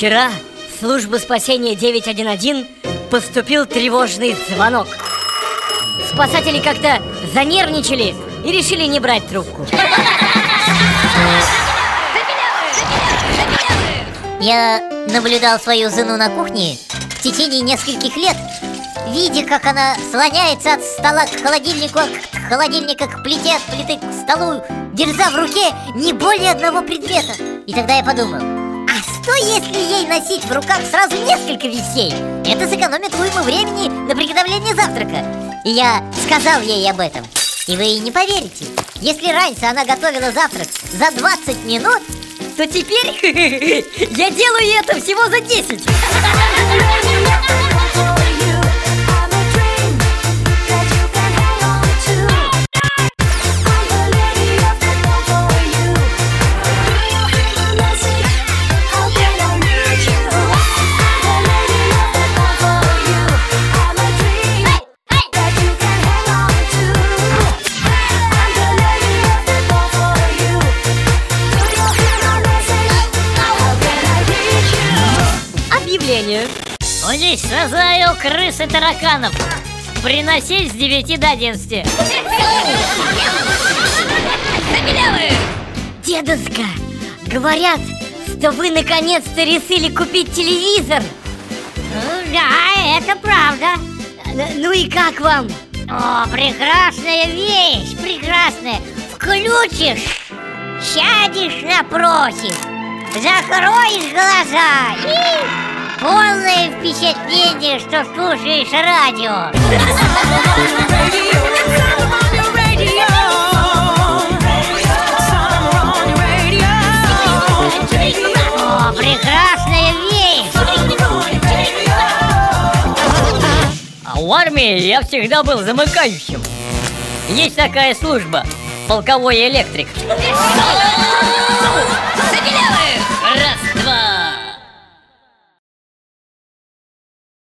Вчера в службу спасения 911 поступил тревожный звонок. Спасатели как-то занервничали и решили не брать трубку. Я наблюдал свою жену на кухне в течение нескольких лет, видя, как она слоняется от стола к холодильнику, от холодильника к плите, от плиты к столу, держа в руке не более одного предмета. И тогда я подумал, что если ей носить в руках сразу несколько вещей? Это сэкономит уйму времени на приготовление завтрака. И я сказал ей об этом. И вы не поверите, если раньше она готовила завтрак за 20 минут, То теперь я делаю это всего за 10. Объявление. Уничтожаю крыс и тараканов. Приносить с 9 до 11. Дедушка, говорят, что вы наконец-то решили купить телевизор. Да, это правда. Н- Ну и как вам? О, прекрасная вещь, прекрасная. Включишь, сядешь напротив, закроешь глаза и полное впечатление, что слушаешь радио. О, прекрасная вещь. А в армии я всегда был замыкающим. Есть такая служба – полковой электрик.